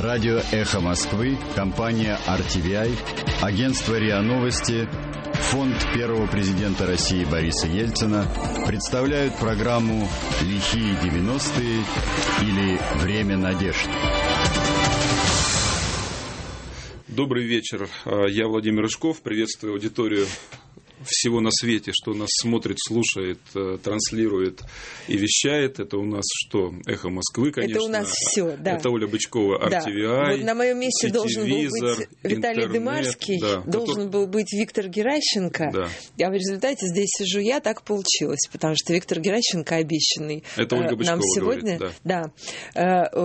Радио «Эхо Москвы», компания RTVI, агентство РИА Новости, фонд первого президента России Бориса Ельцина представляют программу «Лихие 90-е» или «Время надежд». Добрый вечер. Я Владимир Рыжков. Приветствую аудиторию всего на свете, что нас смотрит, слушает, э, транслирует и вещает. Это у нас что? Эхо Москвы, конечно. Это у нас все, да. Это Оля Бычкова, RTVI. Да. Вот на моем месте должен был быть Виталий интернет, Дымарский, да. должен Кто... был быть Виктор Геращенко. Да. А в результате здесь сижу я, так получилось, потому что Виктор Геращенко обещанный Это Ольга э, Бычкова нам сегодня. Говорит, да. да. Э,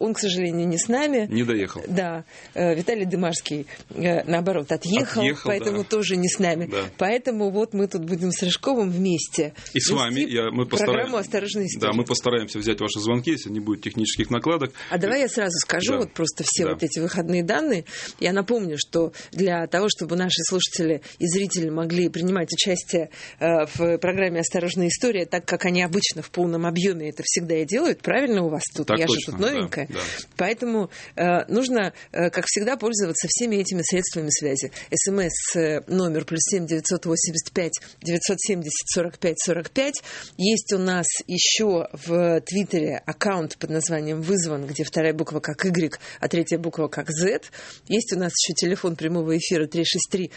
он, к сожалению, не с нами. Не доехал. Да. Виталий Дымарский, наоборот, отъехал, отъехал поэтому да. тоже не с нами. Да. Поэтому Поэтому вот мы тут будем с Рыжковым вместе. И с вами. Я, мы программу «Осторожно, Да, мы постараемся взять ваши звонки, если не будет технических накладок. А давай я сразу скажу, да. вот просто все да. вот эти выходные данные. Я напомню, что для того, чтобы наши слушатели и зрители могли принимать участие э, в программе «Осторожная история», так как они обычно в полном объеме это всегда и делают, правильно у вас тут? Так я точно, же тут новенькая. Да, да. Поэтому э, нужно, э, как всегда, пользоваться всеми этими средствами связи. СМС номер плюс семь девятьсот восемьдесят пять 970 45 45. Есть у нас еще в Твиттере аккаунт под названием «Вызван», где вторая буква как Y, а третья буква как Z. Есть у нас еще телефон прямого эфира 363-3659,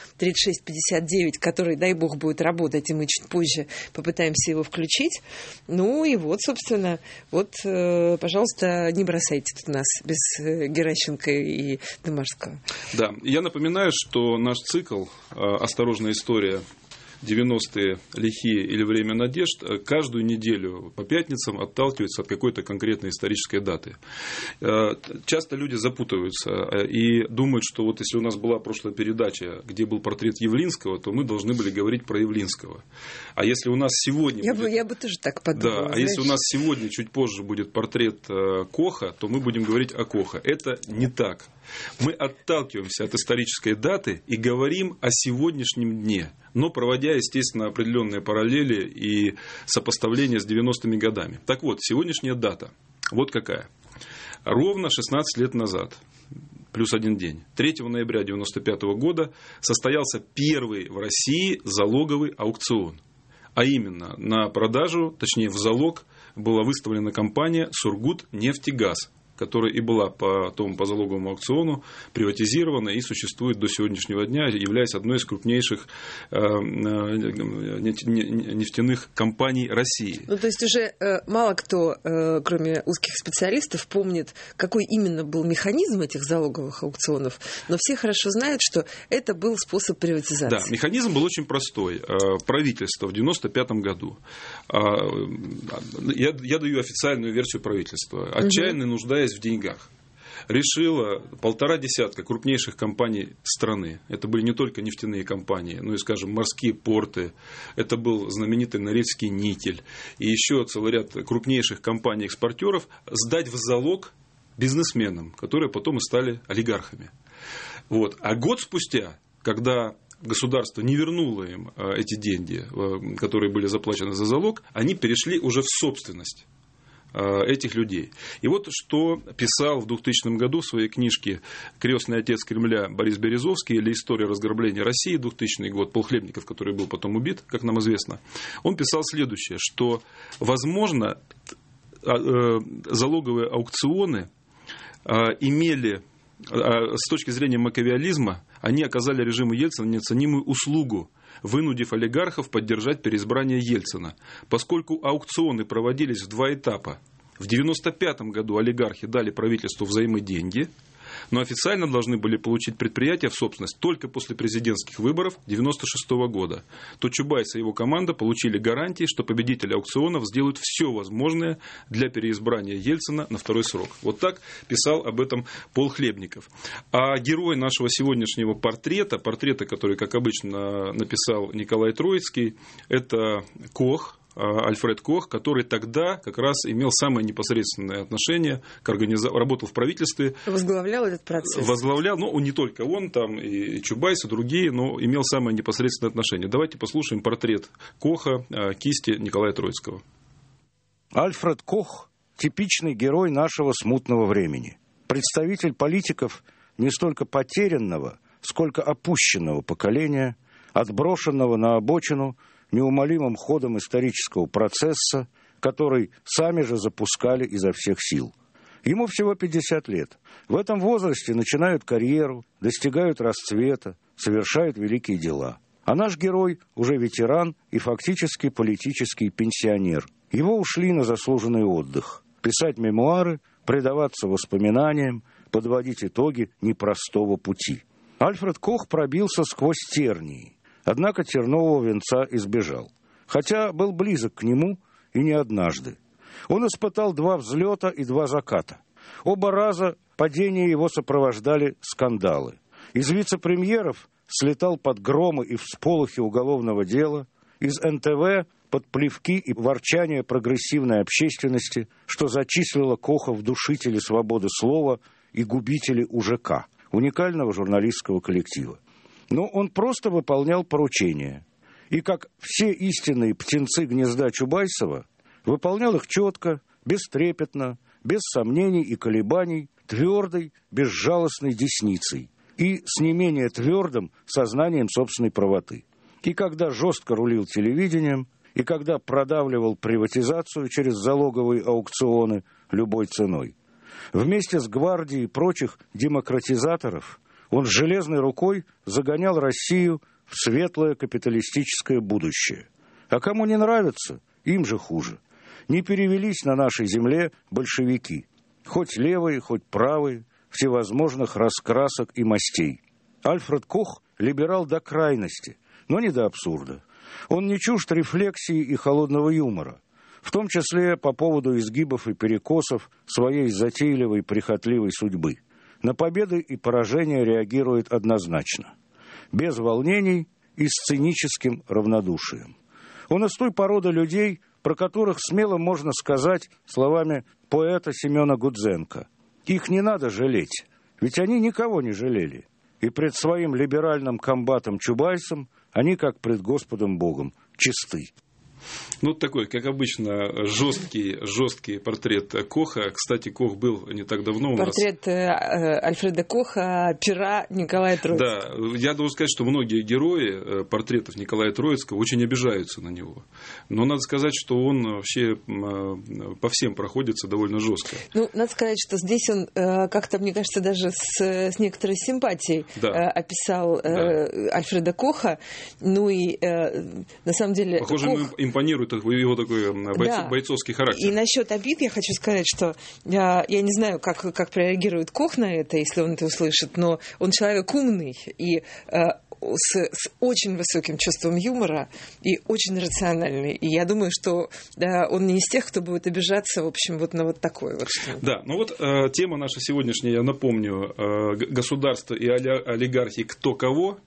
который, дай бог, будет работать, и мы чуть позже попытаемся его включить. Ну и вот, собственно, вот, э, пожалуйста, не бросайте тут нас без э, Геращенко и Дымарского. Да, я напоминаю, что наш цикл э, «Осторожная история» 90-е лихие или время надежд, э, каждую неделю по пятницам отталкиваются от какой-то конкретной исторической даты. Э, часто люди запутываются э, и думают, что вот если у нас была прошлая передача, где был портрет Явлинского, то мы должны были говорить про Явлинского. А если у нас сегодня... Я, будет... бы, я бы тоже так подумала. Да, а если у нас сегодня, чуть позже, будет портрет Коха, то мы будем говорить о Коха. Это не так. Мы отталкиваемся от исторической даты и говорим о сегодняшнем дне, но проводя, естественно, определенные параллели и сопоставления с 90-ми годами. Так вот, сегодняшняя дата, вот какая. Ровно 16 лет назад, плюс один день, 3 ноября 1995 года состоялся первый в России залоговый аукцион. А именно, на продажу, точнее в залог, была выставлена компания «Сургут нефтегаз», которая и была по тому по залоговому аукциону приватизирована и существует до сегодняшнего дня, являясь одной из крупнейших э, э, нефтяных компаний России. Ну, то есть уже э, мало кто, кроме узких специалистов, помнит, какой именно был механизм этих залоговых аукционов, но все хорошо знают, что это был способ приватизации. Да, механизм был очень простой. Правительство в 1995 году, я, я даю официальную версию правительства, отчаянно нуждаясь нуждаясь в деньгах, решила полтора десятка крупнейших компаний страны. Это были не только нефтяные компании, но и, скажем, морские порты. Это был знаменитый Норильский никель. И еще целый ряд крупнейших компаний-экспортеров сдать в залог бизнесменам, которые потом и стали олигархами. Вот. А год спустя, когда государство не вернуло им э, эти деньги, э, которые были заплачены за залог, они перешли уже в собственность этих людей. И вот что писал в 2000 году в своей книжке «Крестный отец Кремля» Борис Березовский или «История разграбления России» 2000 год, Пол Хлебников, который был потом убит, как нам известно, он писал следующее, что, возможно, э, залоговые аукционы э, имели с точки зрения макавиализма, они оказали режиму Ельцина неоценимую услугу, вынудив олигархов поддержать переизбрание Ельцина, поскольку аукционы проводились в два этапа. В 1995 году олигархи дали правительству взаймы деньги – но официально должны были получить предприятие в собственность только после президентских выборов 1996 года. То Чубайс и его команда получили гарантии, что победители аукционов сделают все возможное для переизбрания Ельцина на второй срок. Вот так писал об этом Пол Хлебников. А герой нашего сегодняшнего портрета, портрета, который, как обычно, написал Николай Троицкий, это Кох, Альфред Кох, который тогда как раз имел самое непосредственное отношение к организации, работал в правительстве. Возглавлял этот процесс. Возглавлял, но не только он, там и Чубайс, и другие, но имел самое непосредственное отношение. Давайте послушаем портрет Коха, а, кисти Николая Троицкого. Альфред Кох – типичный герой нашего смутного времени. представитель политиков не столько потерянного, сколько опущенного поколения, отброшенного на обочину неумолимым ходом исторического процесса, который сами же запускали изо всех сил. Ему всего 50 лет. В этом возрасте начинают карьеру, достигают расцвета, совершают великие дела. А наш герой уже ветеран и фактически политический пенсионер. Его ушли на заслуженный отдых. Писать мемуары, предаваться воспоминаниям, подводить итоги непростого пути. Альфред Кох пробился сквозь тернии, однако тернового венца избежал. Хотя был близок к нему и не однажды. Он испытал два взлета и два заката. Оба раза падения его сопровождали скандалы. Из вице-премьеров слетал под громы и всполохи уголовного дела, из НТВ под плевки и ворчание прогрессивной общественности, что зачислило Коха в душители свободы слова и губители УЖК, уникального журналистского коллектива. Но он просто выполнял поручения. И как все истинные птенцы гнезда Чубайсова, выполнял их четко, бестрепетно, без сомнений и колебаний, твердой, безжалостной десницей и с не менее твердым сознанием собственной правоты. И когда жестко рулил телевидением, и когда продавливал приватизацию через залоговые аукционы любой ценой. Вместе с гвардией и прочих демократизаторов он железной рукой загонял Россию в светлое капиталистическое будущее. А кому не нравится, им же хуже. Не перевелись на нашей земле большевики, хоть левые, хоть правые, всевозможных раскрасок и мастей. Альфред Кох – либерал до крайности, но не до абсурда. Он не чужд рефлексии и холодного юмора, в том числе по поводу изгибов и перекосов своей затейливой прихотливой судьбы. На победы и поражения реагирует однозначно, без волнений и сценическим равнодушием. Он из той породы людей, про которых смело можно сказать словами поэта Семена Гудзенко. Их не надо жалеть, ведь они никого не жалели. И пред своим либеральным комбатом Чубайсом они, как пред Господом Богом, чисты. Ну, такой, как обычно, жесткий, жесткий портрет Коха. Кстати, Кох был не так давно у портрет нас. Портрет Альфреда Коха, пера Николая Троицкого. Да, я должен сказать, что многие герои э, портретов Николая Троицкого очень обижаются на него. Но надо сказать, что он вообще э, по всем проходится довольно жестко. Ну, надо сказать, что здесь он э, как-то, мне кажется, даже с, с некоторой симпатией да. описал да. Альфреда Коха. Ну и на самом деле... Похоже, Кох... мы импонирует его такой бойц, да. бойцовский характер. И насчет обид я хочу сказать, что я, я не знаю, как, как прореагирует Кох на это, если он это услышит, но он человек умный и э, с, с очень высоким чувством юмора и очень рациональный. И я думаю, что да, он не из тех, кто будет обижаться, в общем, вот на вот такое вот. Да, ну вот э, тема наша сегодняшняя, я напомню, э, государство и олигархи кто кого,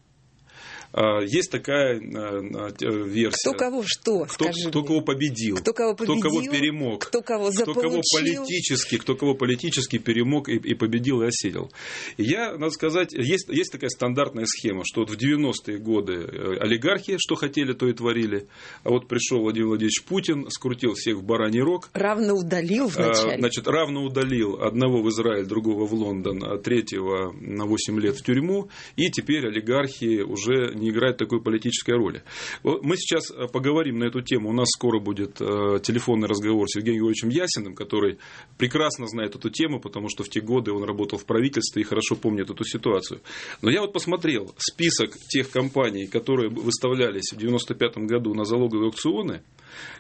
есть такая а, а, версия. Кто кого что, кто, скажи кто кого победил, кто кого победил, кто кого перемог, кто кого кто кого политически, кто кого политически перемог и, и победил и осилил. Я, надо сказать, есть, есть такая стандартная схема, что вот в 90-е годы э, олигархи что хотели, то и творили, а вот пришел Владимир Владимирович Путин, скрутил всех в бараний рог. Равно удалил вначале. Значит, равно удалил одного в Израиль, другого в Лондон, а третьего на 8 лет в тюрьму, и теперь олигархи уже не играет такой политической роли. Мы сейчас э, поговорим на эту тему. У нас скоро будет э, телефонный разговор с Евгением Георгиевичем Ясиным, который прекрасно знает эту тему, потому что в те годы он работал в правительстве и хорошо помнит эту ситуацию. Но я вот посмотрел список тех компаний, которые выставлялись в 1995 году на залоговые аукционы.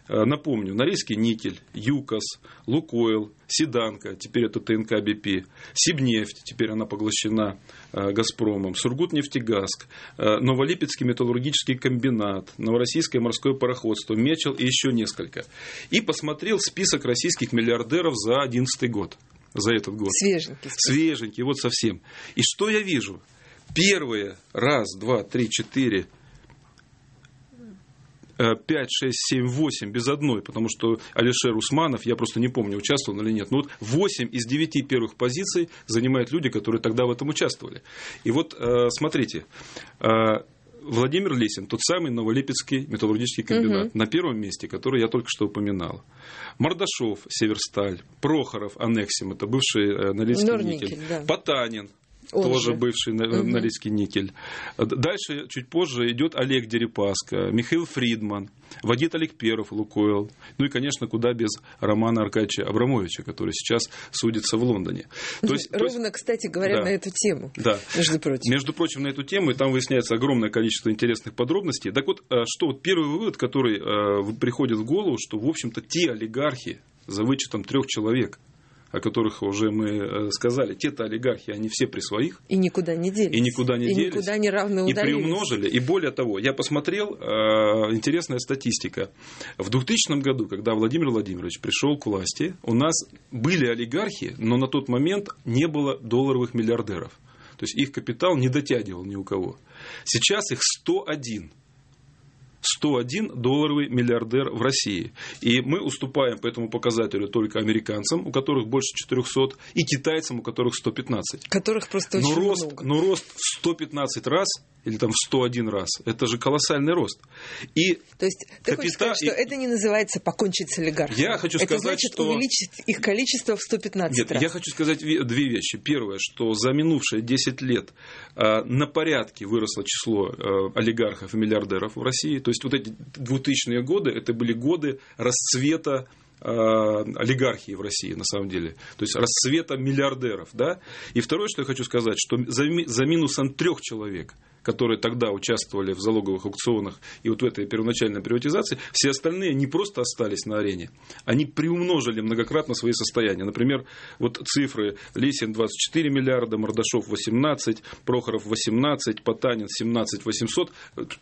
Э, напомню, Норильский никель, ЮКОС, Лукойл, Седанка, теперь это ТНК БП, Сибнефть, теперь она поглощена э, Газпромом, Сургутнефтегазк, э, Новолипецкий металлургический комбинат, Новороссийское морское пароходство, Мечел и еще несколько. И посмотрел список российских миллиардеров за 2011 год за этот год. Свеженький. Свеженький, вот совсем. И что я вижу? Первые, раз, два, три, четыре, 5, 6, 7, 8 без одной, потому что Алишер Усманов, я просто не помню, участвовал он или нет, но вот 8 из 9 первых позиций занимают люди, которые тогда в этом участвовали. И вот э, смотрите, э, Владимир Лесин, тот самый Новолипецкий металлургический комбинат, угу. на первом месте, который я только что упоминал. Мордашов, Северсталь, Прохоров, Аннексим, это бывший э, никель. Да. Потанин, он тоже же. бывший угу. Норильский никель. Дальше, чуть позже, идет Олег Дерипаска, Михаил Фридман, Вадит Олег Перов, Лукойл. Ну и, конечно, куда без Романа Аркадьевича Абрамовича, который сейчас судится в Лондоне. То есть, Ровно, то есть, кстати говоря, да, на эту тему. Да. Между прочим. Между прочим, на эту тему, и там выясняется огромное количество интересных подробностей. Так вот, э, что вот первый вывод, который э, приходит в голову, что, в общем-то, те олигархи, за вычетом трех человек, о которых уже мы э, сказали, те-то олигархи, они все при своих. И никуда не делись. И никуда не и делись. никуда не равно И приумножили. И более того, я посмотрел, э, интересная статистика. В 2000 году, когда Владимир Владимирович пришел к власти, у нас были олигархи, но на тот момент не было долларовых миллиардеров. То есть их капитал не дотягивал ни у кого. Сейчас их 101. 101 долларовый миллиардер в России. И мы уступаем по этому показателю только американцам, у которых больше 400, и китайцам, у которых 115. Которых просто но очень рост, много. Но рост в 115 раз или там в 101 раз. Это же колоссальный рост. И То есть ты капита... хочешь сказать, что это не называется покончить с олигархами? Я хочу сказать, это значит что... увеличить их количество в 115 Нет, раз. я хочу сказать две вещи. Первое, что за минувшие 10 лет э, на порядке выросло число э, олигархов и миллиардеров в России. То есть вот эти 2000-е годы, это были годы расцвета э, олигархии в России, на самом деле. То есть расцвета миллиардеров. Да? И второе, что я хочу сказать, что за, за минусом трех человек – которые тогда участвовали в залоговых аукционах и вот в этой первоначальной приватизации, все остальные не просто остались на арене, они приумножили многократно свои состояния. Например, вот цифры Лисин 24 миллиарда, Мордашов 18, Прохоров 18, Потанин 17 800.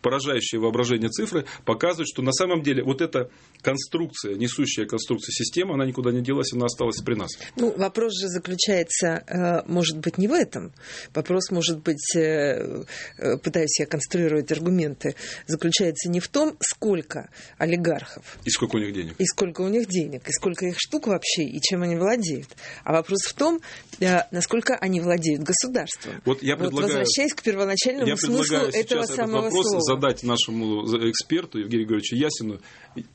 Поражающее воображение цифры показывают, что на самом деле вот эта конструкция, несущая конструкция системы, она никуда не делась, она осталась при нас. Ну, вопрос же заключается, э, может быть, не в этом. Вопрос может быть Э, пытаюсь я конструировать аргументы, заключается не в том, сколько олигархов. И сколько у них денег. И сколько у них денег, и сколько их штук вообще, и чем они владеют. А вопрос в том, э, насколько они владеют государством. Вот я предлагаю... Вот возвращаясь к первоначальному я смыслу этого этот самого вопрос слова. задать нашему эксперту Евгению Григорьевичу Ясину.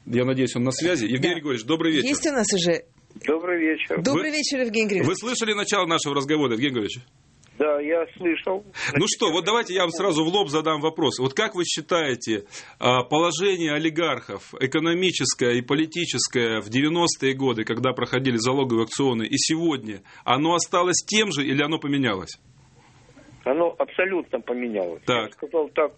Я надеюсь, он на связи. Евгений да. Григорьевич, добрый вечер. Есть у нас уже... Добрый вечер. Добрый вечер, Евгений Григорьевич. Вы слышали начало нашего разговора, Евгений Григорьевич? Да, я слышал. Ну что, вот давайте я вам сразу в лоб задам вопрос. Вот как вы считаете, а, положение олигархов, экономическое и политическое в 90-е годы, когда проходили залоговые аукционы, и сегодня, оно осталось тем же или оно поменялось? Оно абсолютно поменялось. Так. Я сказал так,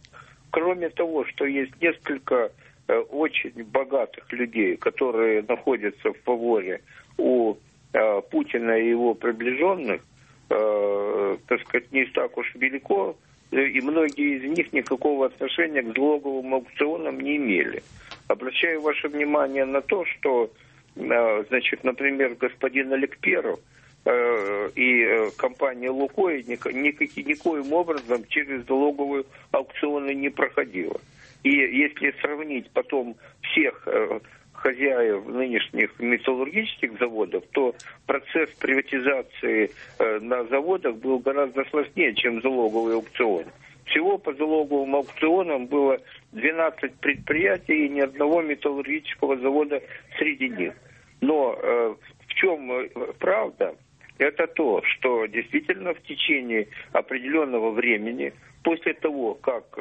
кроме того, что есть несколько э, очень богатых людей, которые находятся в фаворе у э, Путина и его приближенных, э, так сказать, не так уж велико, и многие из них никакого отношения к залоговым аукционам не имели. Обращаю ваше внимание на то, что, э, значит, например, господин Олег Перов э, и э, компания Лукоя никаким, никоим образом через залоговые аукционы не проходила. И если сравнить потом всех э, хозяев нынешних металлургических заводов, то процесс приватизации э, на заводах был гораздо сложнее, чем залоговый аукцион. Всего по залоговым аукционам было 12 предприятий и ни одного металлургического завода среди них. Но э, в чем э, правда? Это то, что действительно в течение определенного времени, после того, как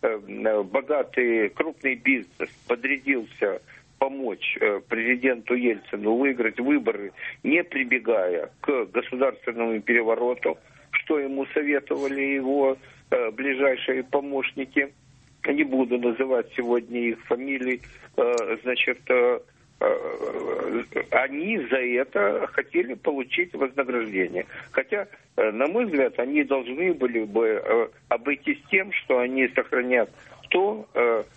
богатый крупный бизнес подрядился помочь э, президенту Ельцину выиграть выборы, не прибегая к государственному перевороту, что ему советовали его э, ближайшие помощники. Не буду называть сегодня их фамилий. Э, значит, они за это хотели получить вознаграждение. Хотя, на мой взгляд, они должны были бы обойтись тем, что они сохранят то,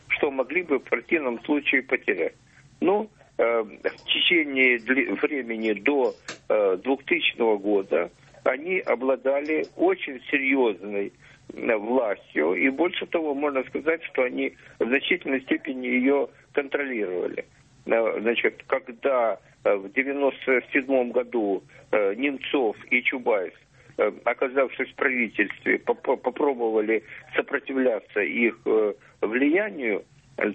что могли бы в противном случае потерять. Ну, э, в течение времени до 2000 э, года они обладали очень серьезной э, властью, и больше того, можно сказать, что они в значительной степени ее контролировали. Значит, когда в 1997 году Немцов и Чубайс оказавшись в правительстве, попробовали сопротивляться их влиянию,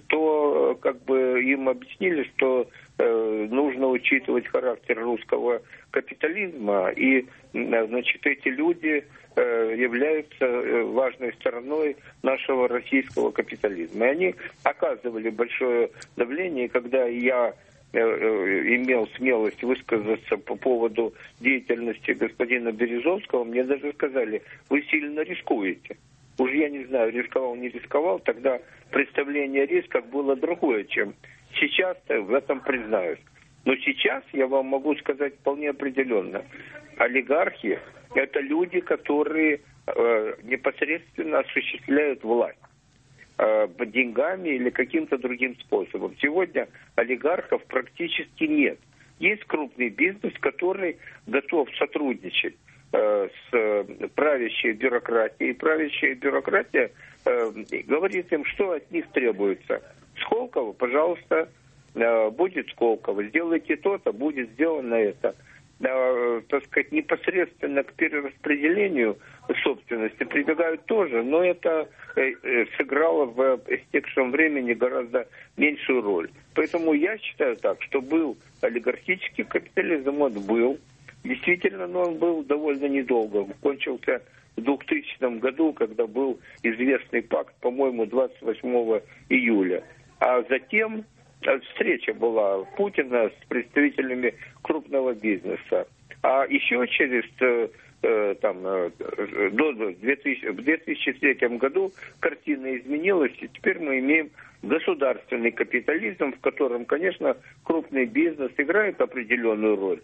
то как бы им объяснили, что э, нужно учитывать характер русского капитализма, и значит, эти люди э, являются э, важной стороной нашего российского капитализма. И они оказывали большое давление, когда я э, э, имел смелость высказаться по поводу деятельности господина Березовского, мне даже сказали, вы сильно рискуете. Уж я не знаю, рисковал, не рисковал, тогда представление о рисках было другое, чем сейчас, в этом признаюсь. Но сейчас я вам могу сказать вполне определенно. Олигархи – это люди, которые э, непосредственно осуществляют власть э, деньгами или каким-то другим способом. Сегодня олигархов практически нет. Есть крупный бизнес, который готов сотрудничать с э, правящей бюрократией. Правящая бюрократия э, говорит им, что от них требуется. Сколково, пожалуйста, будет Сколково. Сделайте то-то, будет сделано это. Так сказать, непосредственно к перераспределению собственности прибегают тоже, но это сыграло в истекшем времени гораздо меньшую роль. Поэтому я считаю так, что был олигархический капитализм, он был, Действительно, но он был довольно недолго. Кончился в 2000 году, когда был известный пакт, по-моему, 28 июля. А затем э, встреча была Путина с представителями крупного бизнеса. А еще через э, э, там, до 2000, в 2003 году картина изменилась, и теперь мы имеем государственный капитализм, в котором, конечно, крупный бизнес играет определенную роль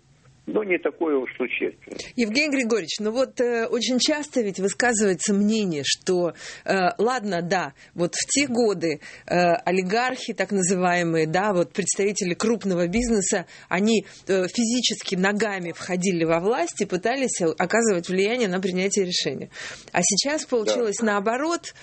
но не такое уж существенное. Евгений Григорьевич, ну вот э, очень часто ведь высказывается мнение, что, э, ладно, да, вот в те годы э, олигархи, так называемые, да, вот представители крупного бизнеса, они э, физически ногами входили во власть и пытались оказывать влияние на принятие решения. А сейчас получилось да. наоборот,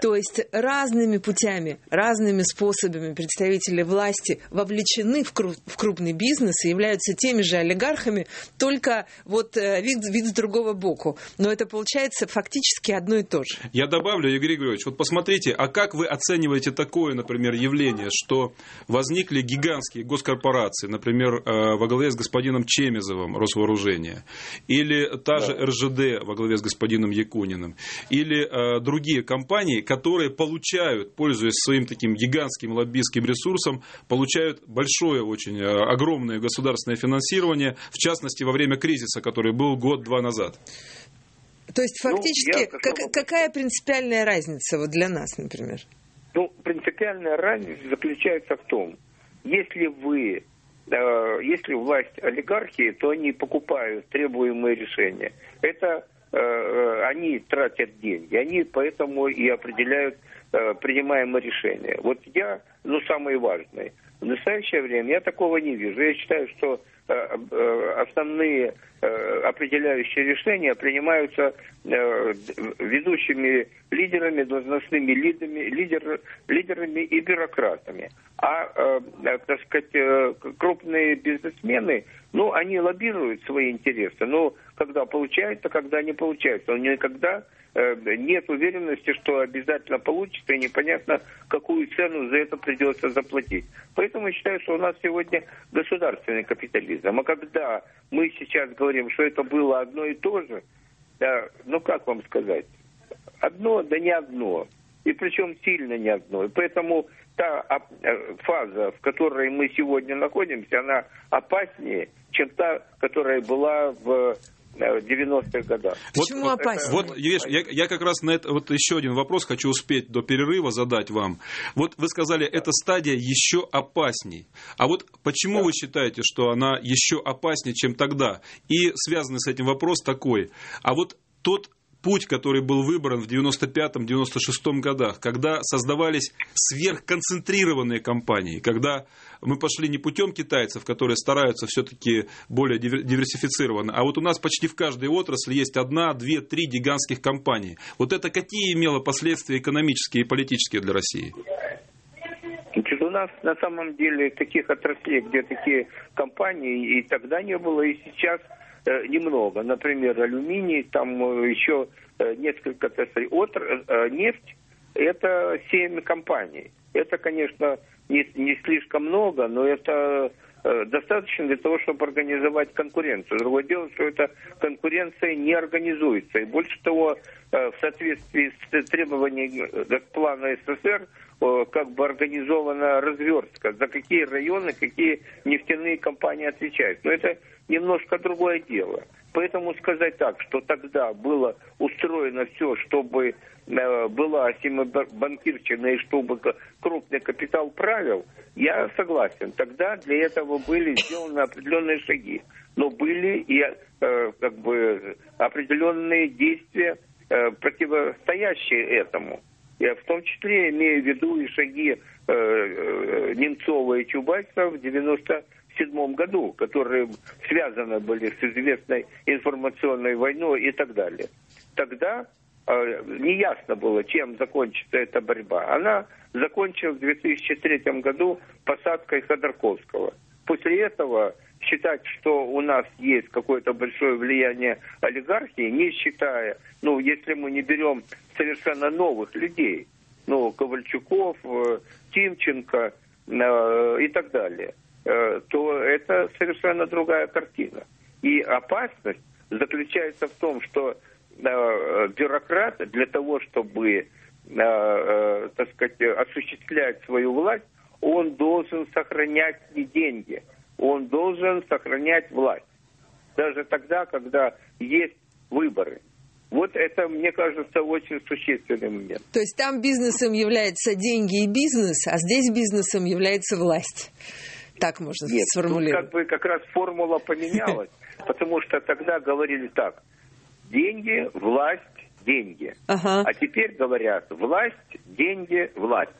то есть разными путями, разными способами представители власти вовлечены в, кру- в крупный бизнес и являются теми же олигархами, успехами, только вот э, вид, вид с другого боку. Но это получается фактически одно и то же. Я добавлю, Игорь Григорьевич, вот посмотрите, а как вы оцениваете такое, например, явление, что возникли гигантские госкорпорации, например, э, во главе с господином Чемизовым Росвооружения, или та же РЖД во главе с господином Якуниным, или э, другие компании, которые получают, пользуясь своим таким гигантским лоббистским ресурсом, получают большое, очень огромное государственное финансирование в частности, во время кризиса, который был год-два назад. То есть ну, фактически ну, как, какая принципиальная разница вот для нас, например? Ну, принципиальная разница заключается в том, если вы, э, если власть олигархии, то они покупают требуемые решения. Это э, э они тратят деньги, они поэтому и определяют э, принимаемые решения. Вот я, ну, самое важное, в настоящее время я такого не вижу. Я считаю, что основные э, определяющие решения принимаются ведущими лидерами, должностными лидерами, лидер, лидерами и бюрократами. А, так сказать, крупные бизнесмены, ну, они лоббируют свои интересы, но когда получается, когда не получается. Но никогда Э, нет уверенности, что обязательно получится, и непонятно, какую цену за это придется заплатить. Поэтому я считаю, что у нас сегодня государственный капитализм. А когда мы сейчас говорим, что это было одно и то же, да, ну как вам сказать, одно, да не одно. И причем сильно не одно. И поэтому та э, фаза, в которой мы сегодня находимся, она опаснее, чем та, которая была в 90-х годах. Почему вот, опасно? Вот, видишь, я, я как раз на это, вот еще один вопрос хочу успеть до перерыва задать вам. Вот вы сказали, эта стадия еще опасней. А вот почему да. вы считаете, что она еще опаснее, чем тогда? И связанный с этим вопрос такой. А вот тот путь, который был выбран в 95-96 годах, когда создавались сверхконцентрированные компании, когда мы пошли не путем китайцев, которые стараются все-таки более диверсифицированно, а вот у нас почти в каждой отрасли есть одна, две, три гигантских компании. Вот это какие имело последствия экономические и политические для России? У нас на самом деле таких отраслей, где такие компании и тогда не было, и сейчас немного. Например, алюминий, там еще несколько отраслей. Отр... Нефть – это семь компаний. Это, конечно, не, не слишком много, но это Э, достаточно для того, чтобы организовать конкуренцию. Другое дело, что эта конкуренция не организуется. И больше того, э, в соответствии с требованиями плана СССР, э, как бы организована развертка, за какие районы, какие нефтяные компании отвечают. Но это немножко другое дело. Поэтому сказать так, что тогда было устроено все, чтобы была банкирщина и чтобы крупный капитал правил, я согласен. Тогда для этого были сделаны определенные шаги. Но были и э, как бы определенные действия, э, противостоящие этому. Я в том числе имею в виду и шаги э, э Немцова и Чубайса в 97 году, которые связаны были с известной информационной войной и так далее. Тогда э, неясно было, чем закончится эта борьба. Она закончилась в 2003 году посадкой Ходорковского. После этого считать, что у нас есть какое-то большое влияние олигархии, не считая, ну, если мы не берем совершенно новых людей, ну, Ковальчуков, э, Тимченко э, и так далее, э, то это совершенно другая картина. И опасность заключается в том, что э, бюрократ для того, чтобы Э, э, так сказать, осуществлять свою власть, он должен сохранять не деньги, он должен сохранять власть. Даже тогда, когда есть выборы. Вот это, мне кажется, очень существенный момент. То есть там бизнесом являются деньги и бизнес, а здесь бизнесом является власть. Так можно Нет, сформулировать. Тут как бы как раз формула поменялась, потому что тогда говорили так. Деньги, власть, деньги. Ага. А теперь говорят власть, деньги, власть.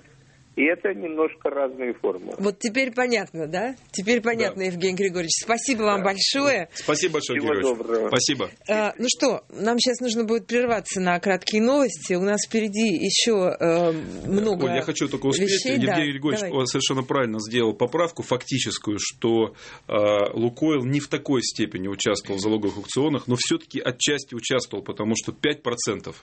И это немножко разные формы. Вот теперь понятно, да? Теперь понятно, да. Евгений Григорьевич. Спасибо вам да. большое. Спасибо большое, Всего Григорьевич. Доброго. Спасибо. А, ну что, нам сейчас нужно будет прерваться на краткие новости. У нас впереди еще э, много Оль, я хочу только успеть. Вещей. Евгений да, Григорьевич давай. совершенно правильно сделал поправку фактическую, что э, Лукойл не в такой степени участвовал в залоговых аукционах, но все-таки отчасти участвовал, потому что 5%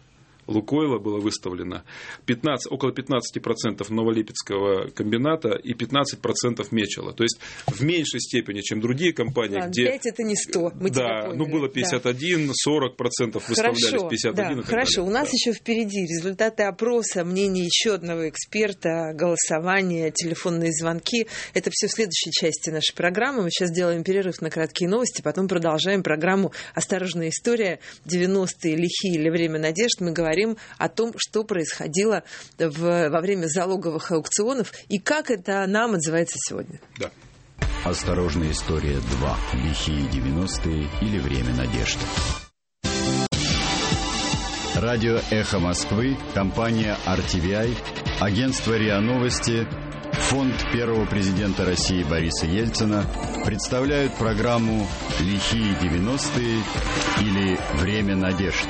Лукойла было выставлено 15, около 15% Новолипецкого комбината и 15% Мечела. То есть в меньшей степени, чем другие компании, да, где... 5 это не 100, мы Да, ну было 51, да. 40% выставлялись, хорошо, 51 да, и Хорошо, далее. у нас да. еще впереди результаты опроса, мнение еще одного эксперта, голосование, телефонные звонки. Это все в следующей части нашей программы. Мы сейчас делаем перерыв на краткие новости, потом продолжаем программу «Осторожная история. 90-е лихие или время надежд». Мы говорим говорим о том, что происходило в, во время залоговых аукционов и как это нам отзывается сегодня. Да. Осторожная история 2. Лихие 90-е или время надежды. Радио «Эхо Москвы», компания RTVI, агентство РИА Новости, фонд первого президента России Бориса Ельцина представляют программу «Лихие 90-е» или «Время надежд».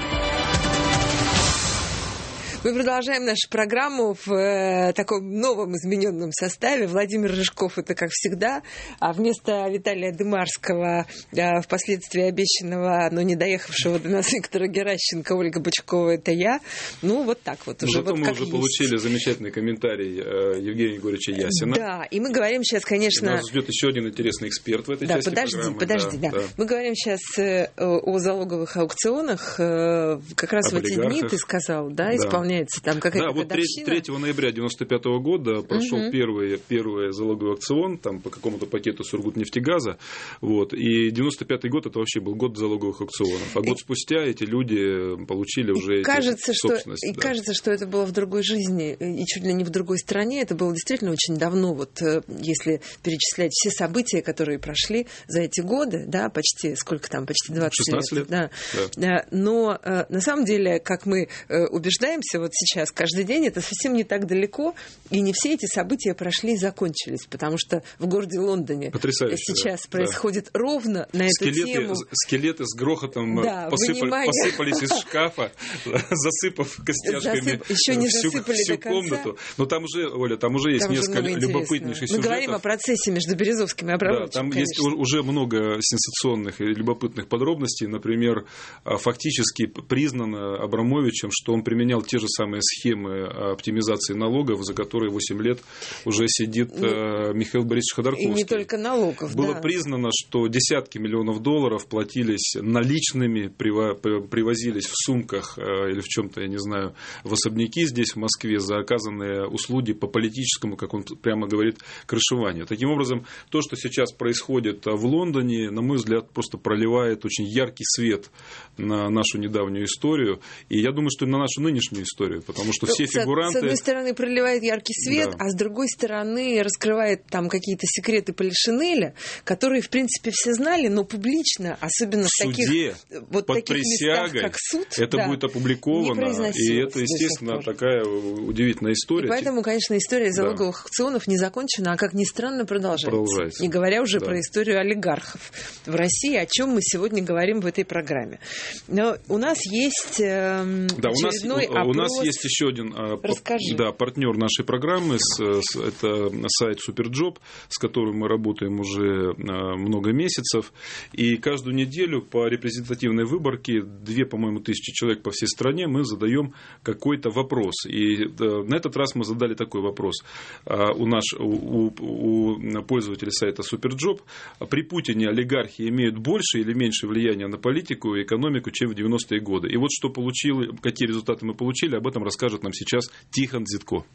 Мы продолжаем нашу программу в э, таком новом измененном составе. Владимир Рыжков это как всегда, а вместо Виталия Дымарского, э, впоследствии обещанного, но не доехавшего до нас Виктора Геращенко, Ольга Бычкова это я. Ну, вот так вот уже. Зато вот мы уже есть. получили замечательный комментарий э, Евгения Егоровича Ясина. Да, и мы говорим сейчас, конечно... Нас ждет еще один интересный эксперт в этой да, части подожди, программы. подожди, да, да. да. Мы говорим сейчас э, о залоговых аукционах. Э, как раз Об в эти дни, ты сказал, да, Да. Исполняется там какая-то Да, вот 3, годовщина. 3 ноября 95 года прошел Мгм. первый, первый залоговый аукцион, там по какому-то пакету Сургутнефтегаза, вот, и 95 год это вообще был год залоговых аукционов, а год спустя эти люди получили уже эти кажется, что, собственности, и да. кажется, что это было в другой жизни и чуть ли не в другой стране. Это было действительно очень давно, вот э, если перечислять все события, которые прошли за эти годы, да, почти, сколько там, почти 20 16 лет. Да. Да. Да, Но э, на самом деле, как мы э, убеждаемся вот сейчас каждый день, это совсем не так далеко, и не все эти события прошли и закончились, потому что в городе Лондоне Потрясающе, сейчас да. происходит да. ровно на эту скелеты, тему. Скелеты с грохотом да, посыпали, вынимая... посыпались из шкафа, засыпав костяшками Засып... Еще не всю, всю комнату. Но там уже, Оля, там уже есть там несколько любопытнейших Мы говорим о процессе между Березовским и Абрамовичем. Да, там конечно. есть уже много сенсационных и любопытных подробностей. Например, а, фактически признано Абрамовичем, что он применял те же самые схемы оптимизации налогов, за которые 8 лет уже сидит ну, Михаил Борисович Ходорковский. И не только налогов, Было да. признано, что десятки миллионов долларов платились наличными, привозились в сумках или в чем-то, я не знаю, в особняки здесь, в Москве, за оказанные услуги по политическому, как он прямо говорит, крышеванию. Таким образом, то, что сейчас происходит в Лондоне, на мой взгляд, просто проливает очень яркий свет на нашу недавнюю историю. И я думаю, что и на нашу нынешнюю историю, потому что все фигуранты... С одной стороны, проливает яркий свет, да. а с другой стороны, раскрывает там какие-то секреты Полишинеля, которые, в принципе, все знали, но публично, особенно в, в суде, таких, вот под таких присягой, местах, как суд, это да, будет опубликовано, и это, естественно, такая удивительная история. И поэтому, конечно, история залоговых да. аукционов не закончена, а, как ни странно, продолжается. продолжается. Не говоря уже да. про историю олигархов в России, о чем мы сегодня говорим в этой программе. Но у нас есть э, да, у нас, опрос. у нас есть еще один Расскажи. Да, партнер нашей программы, с, это сайт Superjob, с которым мы работаем уже много месяцев. И каждую неделю по репрезентативной выборке, две, по-моему, тысячи человек по всей стране, мы задаем какой-то вопрос. И на этот раз мы задали такой вопрос у, наш, у, у пользователей сайта Superjob. При Путине олигархи имеют больше или меньше влияния на политику и экономику, чем в 90-е годы. И вот что получил, какие результаты мы получили, об этом расскажет нам сейчас Тихон Зитко.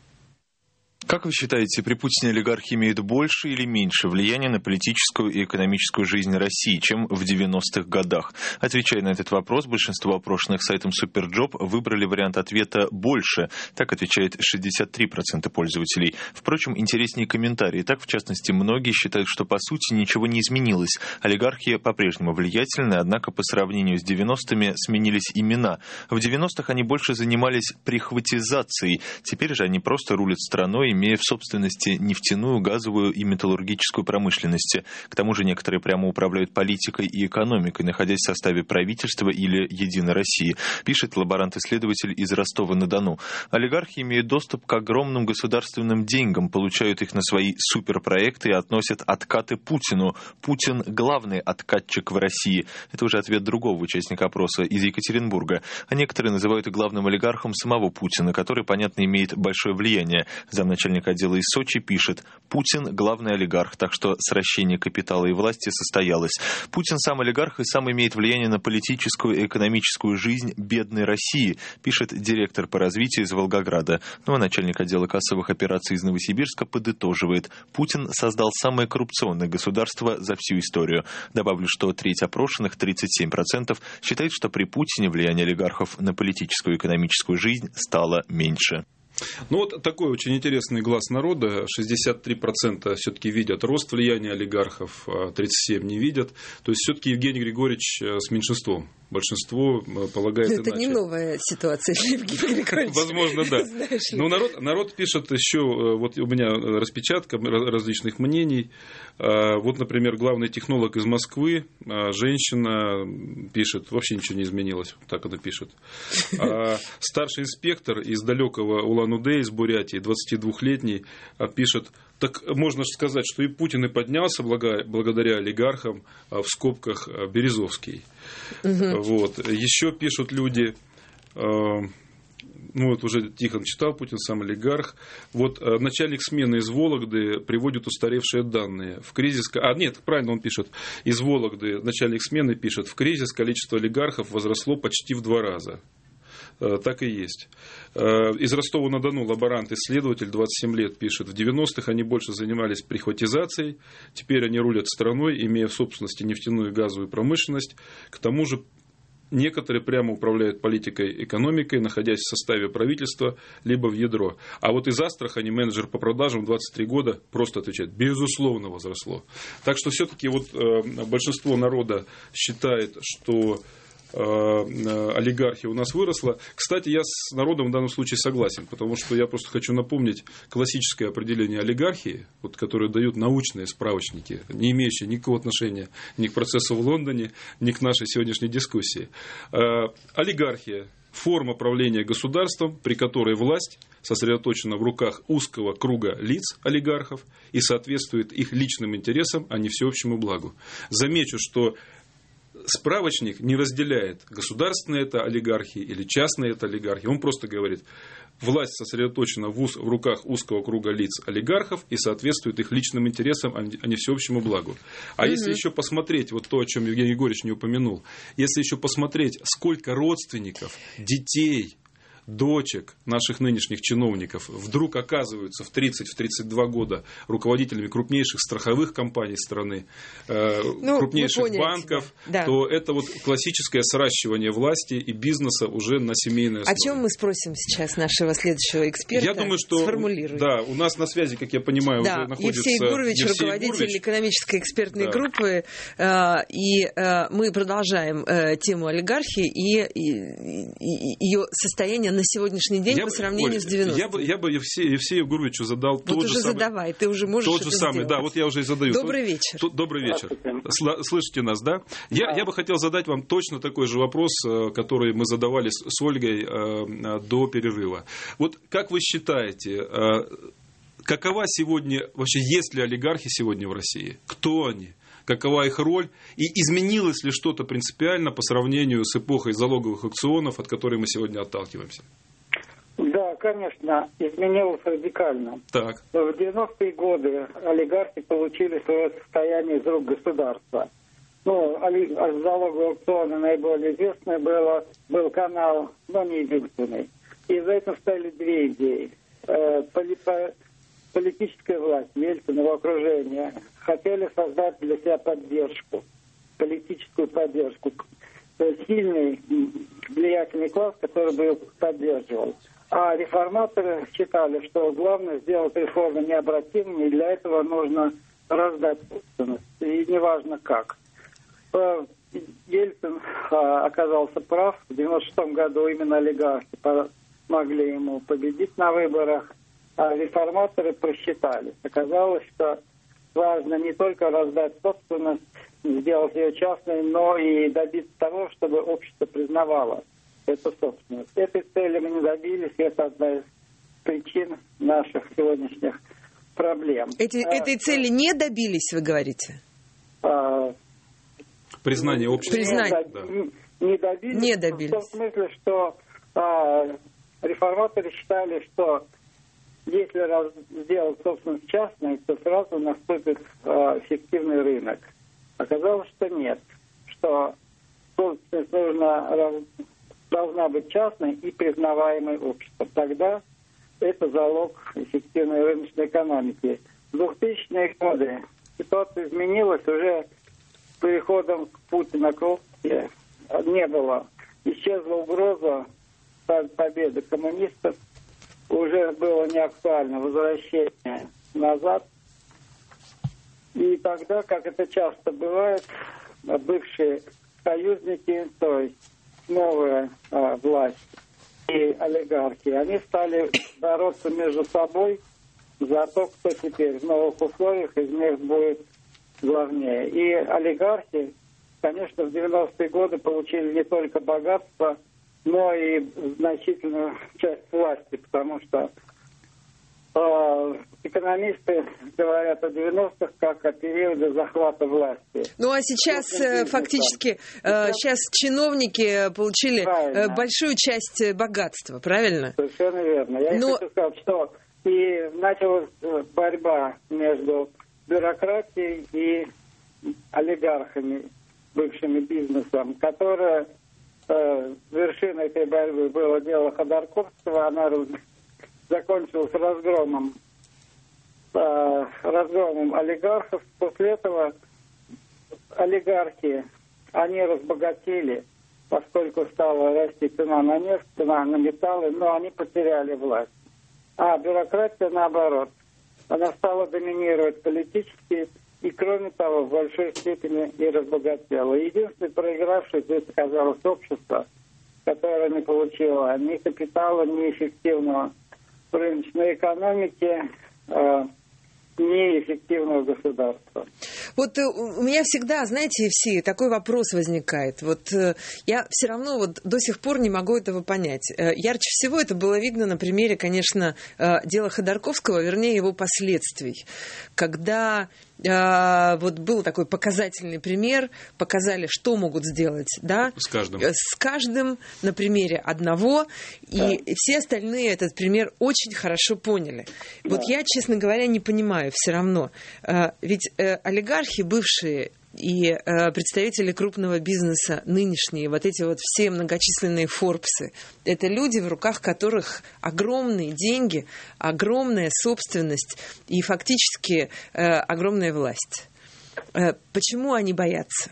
Как вы считаете, при Путине олигархи имеют больше или меньше влияния на политическую и экономическую жизнь России, чем в 90-х годах? Отвечая на этот вопрос, большинство опрошенных сайтом Superjob выбрали вариант ответа «больше». Так отвечает 63% пользователей. Впрочем, интереснее комментарии. Так, в частности, многие считают, что по сути ничего не изменилось. Олигархи по-прежнему влиятельны, однако по сравнению с 90-ми сменились имена. В 90-х они больше занимались прихватизацией. Теперь же они просто рулят страной, имея в собственности нефтяную, газовую и металлургическую промышленности. К тому же некоторые прямо управляют политикой и экономикой, находясь в составе правительства или Единой России, пишет лаборант-исследователь из Ростова-на-Дону. Олигархи имеют доступ к огромным государственным деньгам, получают их на свои суперпроекты и относят откаты Путину. Путин – главный откатчик в России. Это уже ответ другого участника опроса из Екатеринбурга. А некоторые называют и главным олигархом самого Путина, который, понятно, имеет большое влияние. Замначальник отдела из Сочи пишет, Путин – главный олигарх, так что сращение капитала и власти состоялось. Путин сам олигарх и сам имеет влияние на политическую и экономическую жизнь бедной России, пишет директор по развитию из Волгограда. Ну а начальник отдела кассовых операций из Новосибирска подытоживает, Путин создал самое коррупционное государство за всю историю. Добавлю, что треть опрошенных, 37%, считает, что при Путине влияние олигархов на политическую и экономическую жизнь стало меньше. Ну вот такой очень интересный глаз народа. 63% все-таки видят рост влияния олигархов, а 37% не видят. То есть все-таки Евгений Григорьевич э, с меньшинством. Большинство э, полагает Это иначе. не новая ситуация, Евгений Григорьевич. Возможно, да. Но народ, народ пишет еще, э, вот у меня распечатка различных мнений. Вот, например, главный технолог из Москвы, женщина, пишет, вообще ничего не изменилось, так она пишет. А старший инспектор из далекого Улан-Удэ, из Бурятии, 22-летний, пишет, так можно сказать, что и Путин и поднялся благодаря олигархам, в скобках Березовский. Угу. Вот. Еще пишут люди, ну вот уже Тихон читал, Путин сам олигарх. Вот начальник смены из Вологды приводит устаревшие данные. В кризис... А, нет, правильно он пишет. Из Вологды начальник смены пишет, в кризис количество олигархов возросло почти в два раза. Э, так и есть. Э, из Ростова-на-Дону лаборант-исследователь 27 лет пишет, в 90-х они больше занимались прихватизацией, теперь они рулят страной, имея в собственности нефтяную и газовую промышленность. К тому же Некоторые прямо управляют политикой, экономикой, находясь в составе правительства, либо в ядро. А вот из Астрахани менеджер по продажам 23 года просто отвечает, безусловно возросло. Так что все-таки вот э, большинство народа считает, что олигархия у нас выросла. Кстати, я с народом в данном случае согласен, потому что я просто хочу напомнить классическое определение олигархии, вот, которое дают научные справочники, не имеющие никакого отношения ни к процессу в Лондоне, ни к нашей сегодняшней дискуссии. Олигархия форма правления государством, при которой власть сосредоточена в руках узкого круга лиц олигархов и соответствует их личным интересам, а не всеобщему благу. Замечу, что справочник не разделяет, государственные это олигархии или частные это олигархии. Он просто говорит, власть сосредоточена в, уз, в руках узкого круга лиц олигархов и соответствует их личным интересам, а не а всеобщему благу. А угу. если еще посмотреть, вот то, о чем Евгений Егорович не упомянул, если еще посмотреть, сколько родственников, детей, дочек наших нынешних чиновников вдруг оказываются в 30-32 года руководителями крупнейших страховых компаний страны, э, ну, крупнейших банков, да. то это вот классическое сращивание власти и бизнеса уже на семейной основе. О чем мы спросим сейчас нашего следующего эксперта? Я думаю, что да, у нас на связи, как я понимаю, да, уже находится Евсей Гурович, Евсей руководитель Гурович. экономической экспертной да. группы, э, и э, мы продолжаем тему олигархии и ее состояние на сегодняшний день я по сравнению Оль, с 90 Я бы, я бы Евсею, Евсею Гуровичу задал вот тот уже же самый... задавай, ты уже можешь Тот же самый, сделать. да, вот я уже и задаю. Добрый вечер. Тот, добрый вечер. Слышите нас, да? Я, да? я бы хотел задать вам точно такой же вопрос, э, который мы задавали с, с Ольгой э, до перерыва. Вот как вы считаете, э, какова сегодня, вообще есть ли олигархи сегодня в России? Кто они? какова их роль, и изменилось ли что-то принципиально по сравнению с эпохой залоговых аукционов, от которой мы сегодня отталкиваемся? Да, конечно, изменилось радикально. Так. В 90-е годы олигархи получили свое состояние из рук государства. Ну, залоговые аукционы наиболее известное было, был канал, но не единственный. И за этим стали две идеи. Э, политическая власть Ельцина окружения хотели создать для себя поддержку, политическую поддержку, сильный влиятельный класс, который бы его поддерживал. А реформаторы считали, что главное сделать реформы необратимыми, и для этого нужно раздать собственность, и неважно как. Э, Ельцин а, оказался прав. В 96 году именно олигархи помогли ему победить на выборах, реформаторы просчитались. Оказалось, что важно не только раздать собственность, сделать ее частной, но и добиться того, чтобы общество признавало эту собственность. Этой цели мы не добились, и это одна из причин наших сегодняшних проблем. Эти, а, этой цели не добились, вы говорите? А, Признание общества. Признание. Не, да. не добились. Не добились. В том смысле, что а, реформаторы считали, что если раз, сделать собственность частной, то сразу наступит э, эффективный рынок. Оказалось, что нет, что собственность нужно, должна быть частной и признаваемой обществом. Тогда это залог эффективной рыночной экономики. В 2000-е годы ситуация изменилась уже с переходом к Путина к власти. Не было. Исчезла угроза победы коммунистов уже было не актуально возвращение назад. И тогда, как это часто бывает, бывшие союзники, то есть новая а, власть и олигархи, они стали бороться между собой за то, кто теперь в новых условиях из них будет главнее. И олигархи, конечно, в 90-е годы получили не только богатство, но и значительную часть власти, потому что э, экономисты говорят о 90-х как о периоде захвата власти. Ну а сейчас э, фактически э, сейчас чиновники получили правильно. большую часть богатства, правильно? Совершенно верно. Я Но... хочу сказать, что и началась борьба между бюрократией и олигархами, бывшими бизнесом, которая э, вершиной этой борьбы было дело Ходорковского. Она раз, закончилась разгромом, э, разгромом олигархов. После этого олигархи, они разбогатели, поскольку стала расти цена на нефть, цена на металлы, но они потеряли власть. А бюрократия, наоборот, она стала доминировать политически, и, кроме того, в большой степени и разбогатело. Единственный проигравший здесь оказалось общество, которое не получило ни капитала, ни эффективного рыночной экономике, э, неэффективного государства. Вот э, у меня всегда, знаете, все такой вопрос возникает. Вот э, я все равно вот до сих пор не могу этого понять. Э, ярче всего это было видно на примере, конечно, дела Ходорковского, вернее его последствий, когда вот был такой показательный пример, показали, что могут сделать, да? С каждым. С каждым на примере одного, и да. все остальные этот пример очень хорошо поняли. Да. Вот я, честно говоря, не понимаю все равно, ведь олигархи олигархи бывшие и э, представители крупного бизнеса нынешние, вот эти вот все многочисленные Форбсы, это люди, в руках которых огромные деньги, огромная собственность и фактически э, огромная власть. Э, почему они боятся?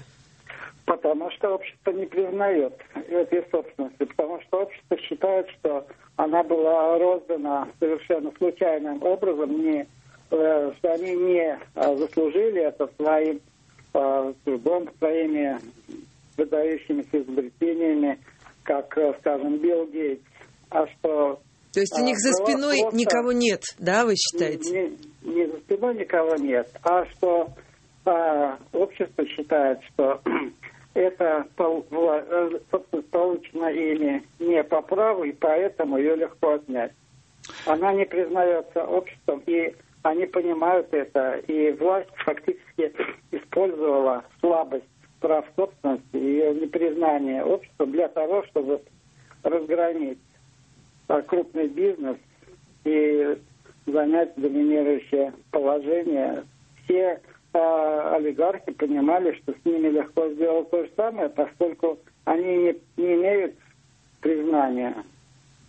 Потому что общество не признает этой собственности, потому что общество считает, что она была роздана совершенно случайным образом, не Э, что они не э, заслужили это своим э, трудом, своими выдающимися изобретениями, как, скажем, Билл Гейтс, а что... То есть у них за спиной просто, никого нет, да, вы считаете? Не, не, за спиной никого нет, а что а, общество считает, что это получено ими не по праву, и поэтому ее легко отнять. Она не признается обществом, и они понимают это, и власть фактически использовала слабость прав собственности и непризнание общества для того, чтобы разгромить а, крупный бизнес и занять доминирующее положение. Все а, олигархи понимали, что с ними легко сделать то же самое, поскольку они не, не имеют признания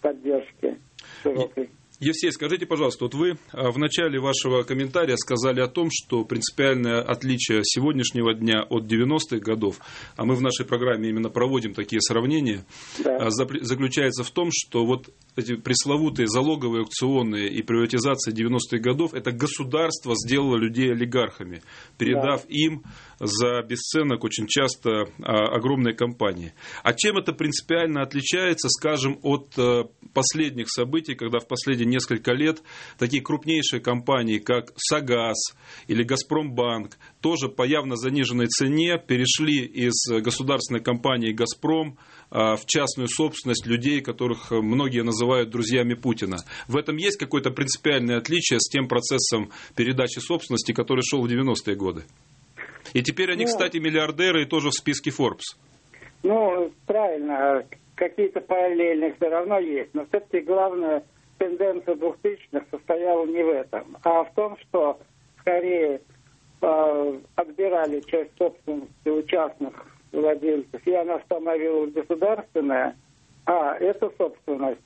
поддержки широкой. Евсей, скажите, пожалуйста, вот вы а, в начале вашего комментария сказали о том, что принципиальное отличие сегодняшнего дня от 90-х годов, а мы в нашей программе именно проводим такие сравнения, да. А, заключается в том, что вот эти пресловутые залоговые аукционные и приватизация 90-х годов, это государство сделало людей олигархами, передав да. им за бесценок очень часто а, огромные компании. А чем это принципиально отличается, скажем, от а, последних событий, когда в последние несколько лет такие крупнейшие компании, как Сагаз или Газпромбанк, тоже по явно заниженной цене перешли из государственной компании «Газпром» а, в частную собственность людей, которых многие называют друзьями Путина. В этом есть какое-то принципиальное отличие с тем процессом передачи собственности, который шел в 90-е годы? И теперь они, ну, кстати, миллиардеры и тоже в списке Forbes. Ну, правильно. Какие-то параллельные все равно есть. Но все-таки главная тенденция 2000-х состояла не в этом, а в том, что скорее э, отбирали часть собственности у частных владельцев, и она становилась государственная, а эту собственность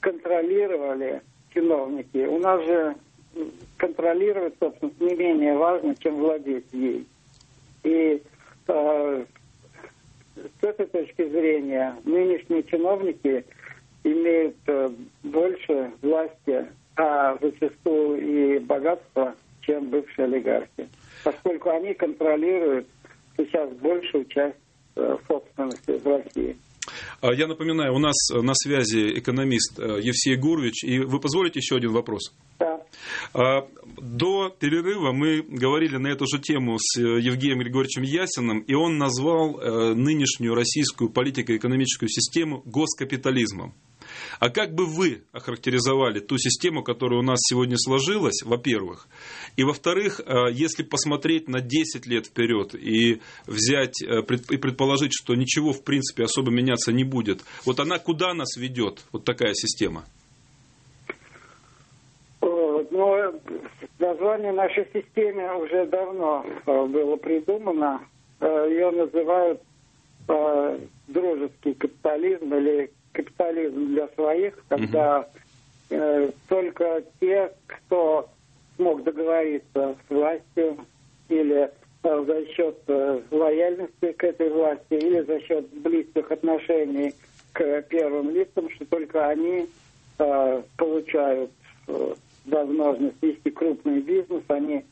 контролировали чиновники. У нас же контролировать собственность не менее важно, чем владеть ей. И э, с этой точки зрения нынешние чиновники имеют э, больше власти, а зачастую и богатства, чем бывшие олигархи. Поскольку они контролируют сейчас большую часть э, собственности в России. А, я напоминаю, у нас на связи экономист э, Евсей Гурович. И вы позволите еще один вопрос? Да. А, до перерыва мы говорили на эту же тему с э, Евгением Григорьевичем Ясиным, и он назвал э, нынешнюю российскую политико-экономическую систему госкапитализмом. А как бы вы охарактеризовали ту систему, которая у нас сегодня сложилась, во-первых, и во-вторых, э, если посмотреть на 10 лет вперед и взять и предположить, что ничего в принципе особо меняться не будет, вот она куда нас ведет, вот такая система? Но название нашей системе уже давно э, было придумано. Э, Ее называют э, дружеский капитализм или капитализм для своих, когда э, только те, кто смог договориться с властью или э, за счет э, лояльности к этой власти или за счет близких отношений к первым лицам, что только они э, получают э, возможность вести крупный бизнес, они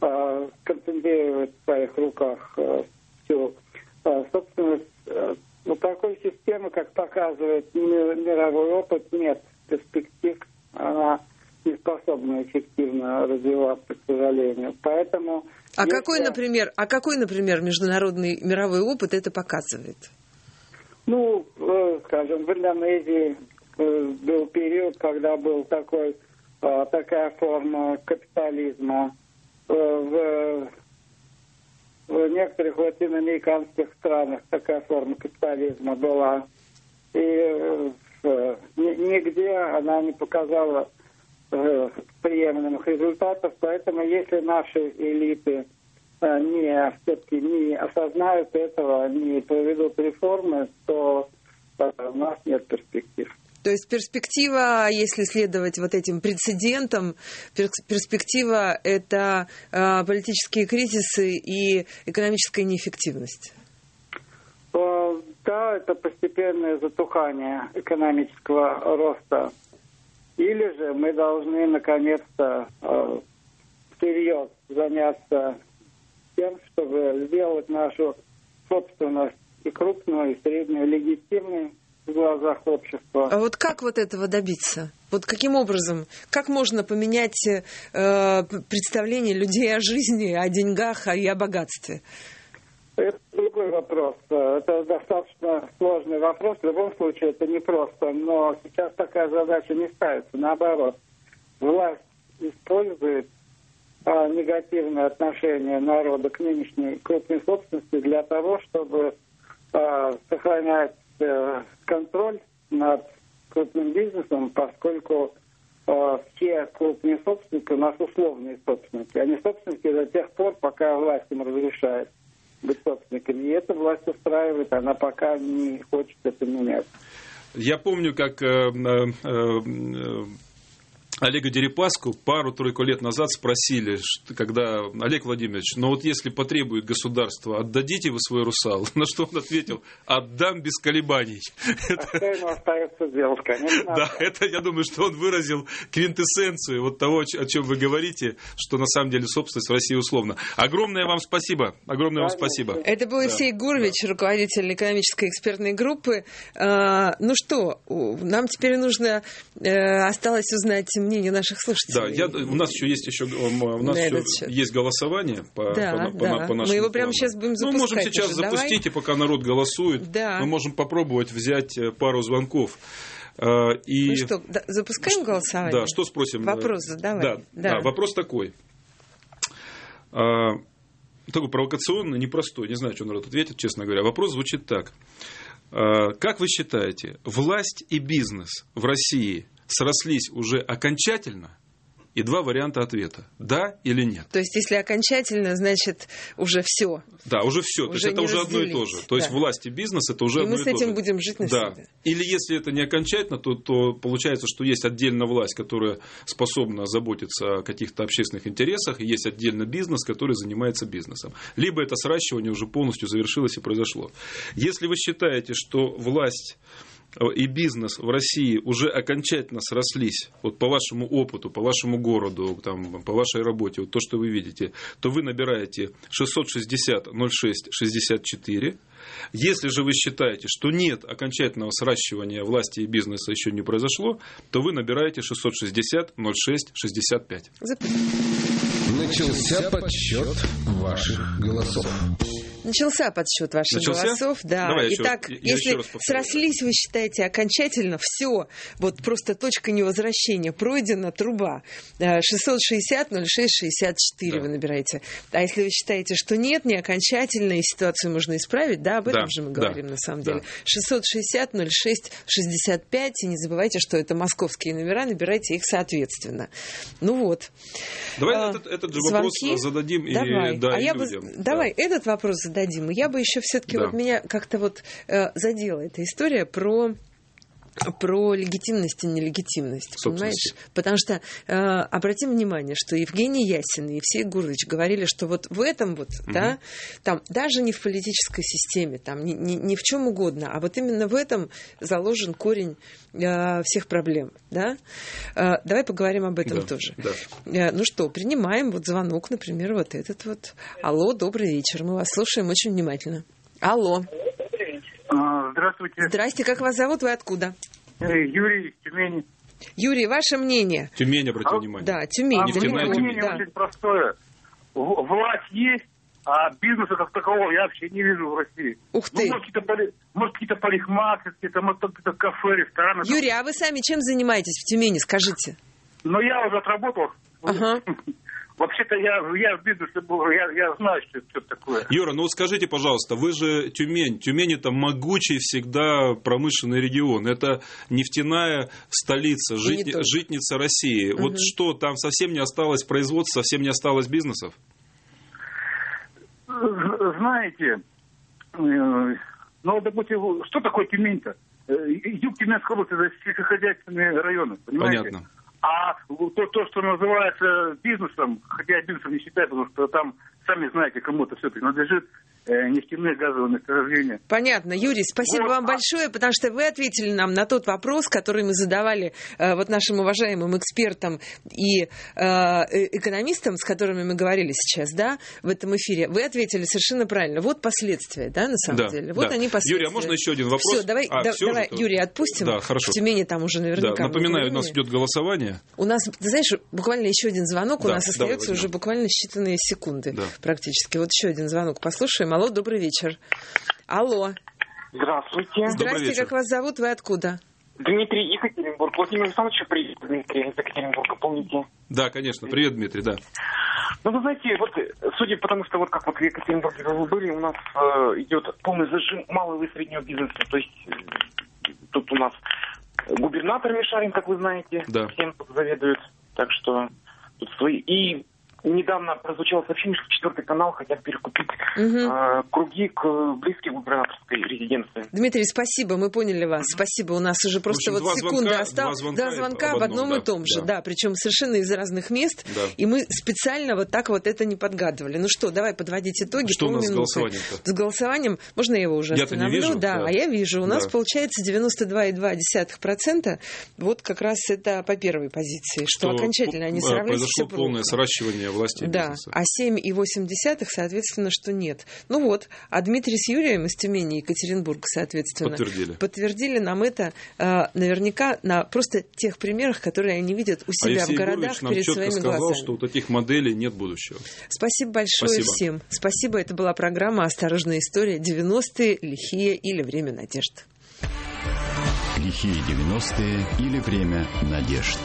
э, концентрирует в своих руках э, всю э, собственность. Э, у такой системы, как показывает мировой опыт, нет перспектив. Она не способна эффективно развиваться, к сожалению. Поэтому... А если... какой, например, а какой, например, международный мировой опыт это показывает? Ну, э, скажем, в Индонезии э, был период, когда был такой, э, такая форма капитализма. В, в некоторых латиноамериканских странах такая форма капитализма была. И нигде она не показала приемлемых результатов. Поэтому если наши элиты не все-таки не осознают этого, не проведут реформы, то у нас нет перспектив. То есть перспектива, если следовать вот этим прецедентам, перспектива – это э, политические кризисы и экономическая неэффективность. Да, это постепенное затухание экономического роста. Или же мы должны наконец-то э, всерьез заняться тем, чтобы сделать нашу собственность и крупную, и среднюю легитимной в глазах общества. А вот как вот этого добиться? Вот каким образом? Как можно поменять э, представление людей о жизни, о деньгах и о богатстве? Это другой вопрос. Это достаточно сложный вопрос. В любом случае это непросто. Но сейчас такая задача не ставится. Наоборот, власть использует а, негативное отношение народа к нынешней крупной собственности для того, чтобы а, сохранять а, контроль над крупным бизнесом, поскольку а, все крупные собственники у нас условные собственники. Они собственники до тех пор, пока власть им разрешает быть собственниками. И эта власть устраивает, она пока не хочет это менять. Я помню, как э, э, э, Олега Дерипаску пару-тройку лет назад спросили, когда Олег Владимирович, ну вот если потребует государство, отдадите вы свой русал? На что он ответил, отдам без колебаний. А что ему остается делать, конечно. Да, это, я думаю, что он выразил квинтэссенцию вот того, о чем вы говорите, что на самом деле собственность в России условно. Огромное вам спасибо. Огромное вам спасибо. Это был Евсей да. Гурович, руководитель экономической экспертной группы. А, ну что, нам теперь нужно, э, осталось узнать мнение наших слушателей. Да, я, у нас еще есть еще у нас еще есть голосование по, да, по, да. по, нашему Мы его прямо сейчас будем запускать. Мы можем сейчас уже, запустить, давай. и пока народ голосует, да. мы можем попробовать взять э, пару звонков. Э, и... Ну что, да, запускаем голосование? Да, что спросим? Вопрос задавай. Да, да. да вопрос такой. А, такой провокационный, непростой, не знаю, что народ ответит, честно говоря. Вопрос звучит так. А, как вы считаете, власть и бизнес в России срослись уже окончательно, и два варианта ответа. Да или нет. То есть, если окончательно, значит, уже все. Да, уже все. Уже то есть, это уже одно и то же. То есть, да. власть и бизнес это уже и одно мы с этим же. будем жить навсегда. Да. Или если это не окончательно, то, то получается, что есть отдельно власть, которая способна заботиться о каких-то общественных интересах, и есть отдельно бизнес, который занимается бизнесом. Либо это сращивание уже полностью завершилось и произошло. Если вы считаете, что власть и бизнес в России уже окончательно срослись, вот по вашему опыту, по вашему городу, там, по вашей работе, вот то, что вы видите, то вы набираете 660 06 64. Если же вы считаете, что нет окончательного сращивания власти и бизнеса еще не произошло, то вы набираете 660 06 65. Начался подсчет ваших голосов. Начался подсчет ваших Начался? голосов, да. Давай Итак, я если срослись, вы считаете окончательно, все, вот просто точка невозвращения пройдена, труба. 660 06 64 да. вы набираете. А если вы считаете, что нет, не окончательно, и ситуацию можно исправить, да, об этом да, же мы говорим да, на самом деле. Да. 660 06 65, и не забывайте, что это московские номера, набирайте их соответственно. Ну вот. Давай а, этот, этот же звонки? вопрос зададим давай. и, да, а и я людям. Бы, давай, этот вопрос зададим. Я бы еще все-таки да. вот меня как-то вот э, задела эта история про про легитимность и нелегитимность, понимаешь? Потому что э, обратим внимание, что Евгений Ясин и Евсей Гурович говорили, что вот в этом вот, угу. да, там даже не в политической системе, там ни, ни, ни в чем угодно, а вот именно в этом заложен корень э, всех проблем, да? Э, давай поговорим об этом Да, тоже. да. Э, ну что, принимаем вот звонок, например, вот этот вот. Алло, добрый вечер, мы вас слушаем очень внимательно. Алло, Здравствуйте, здрасте, как вас зовут, вы откуда? Э, Юрий из Тюмени. Юрий, ваше мнение? Тюмень, обрати А, внимание. Да, Тюмень. А Нефтяная мнение, мнение да. очень простое. Власть есть, а бизнеса как такового я вообще не вижу в России. Ух Ну, ты. может, какие-то, поли- может, какие-то парикмахерские, там, может, какие-то кафе, рестораны. Юрий, а вы сами чем занимаетесь в Тюмени, скажите? Но я уже отработал. Ага. Вообще-то я, я в бизнесе был, я, я знаю, что это такое. Юра, ну вот скажите, пожалуйста, вы же Тюмень. Тюмень это могучий всегда промышленный регион. Это нефтяная столица, только. житница России. Вот Мгм. что, там совсем не осталось производства, совсем не осталось бизнесов? Знаете, э, ну, допустим, что такое Тюмень-то? Э, Юг Тюменской области это сельскохозяйственные районы, понимаете? Понятно. А то, то, что называется бизнесом, хотя бизнесом не считаю, потому что там, сами знаете, кому это все принадлежит, э, нефтяные газовые месторождения. Понятно. Юрий, спасибо Вот. вам большое, потому что вы ответили нам на тот вопрос, который мы задавали э, вот нашим уважаемым экспертам и э, э, экономистам, с которыми мы говорили сейчас, да, в этом эфире. Вы ответили совершенно правильно. Вот последствия, да, на самом Да, деле. Вот да. они последствия. Юрий, а можно еще один вопрос? Все, давай, А, да- всё давай же? Юрий, отпустим. Да, хорошо. В Тюмени там уже Да, наверняка. напоминаю, у нас идет голосование. У нас, ты знаешь, буквально еще один звонок, у Да, нас давай остается возьмем. уже буквально считанные секунды Да. Практически. Вот еще один звонок послушаем. Алло, добрый вечер. Алло. Здравствуйте. Здрасте, вечер. как вас зовут, вы откуда? Дмитрий Екатеринбург. Владимир Александрович, привет, Дмитрий из Екатеринбурга, помните? Да, конечно. Привет, Дмитрий, да. Ну, вы знаете, вот э, судя по тому, что вот как вот в Екатеринбурге вы были, у нас э, идет полный зажим малого и среднего бизнеса. То есть э, тут у нас губернатор Мишарин, как вы знаете, Да. всем тут заведует. Так что тут свои... И недавно прозвучало сообщение, что четвертый канал хотят перекупить Мгм. э, круги к близким губернаторской резиденции. Дмитрий, спасибо, мы поняли вас. Спасибо, у нас уже просто общем, вот секунда осталось. два звонка Два звонка об об одном одном, и том да, же, да. да, причем совершенно из разных мест. Да. И мы специально вот так вот это не подгадывали. Ну что, давай подводить итоги. Что у нас с полминуты. голосованием-то? С голосованием, можно я его уже не остановлю? вижу, да, да. а я вижу. У нас Да. получается 92,2%. Вот как раз это по первой позиции, что, окончательно они э, сравнялись произошло полное сращивание власти и Да, бизнеса. а 7,8, соответственно, что нет. Ну вот, а Дмитрий с Юрием из Тюмени и Екатеринбурга, соответственно, Подтвердили. подтвердили нам это э, наверняка на просто тех примерах, которые они видят у А себя в Евсей городах Гурович нам перед четко своими сказал, глазами. что у таких моделей нет будущего. Спасибо большое Спасибо. всем. Спасибо, это была программа «Осторожная история. 90-е, лихие или время надежд». Лихие 90-е или время надежд.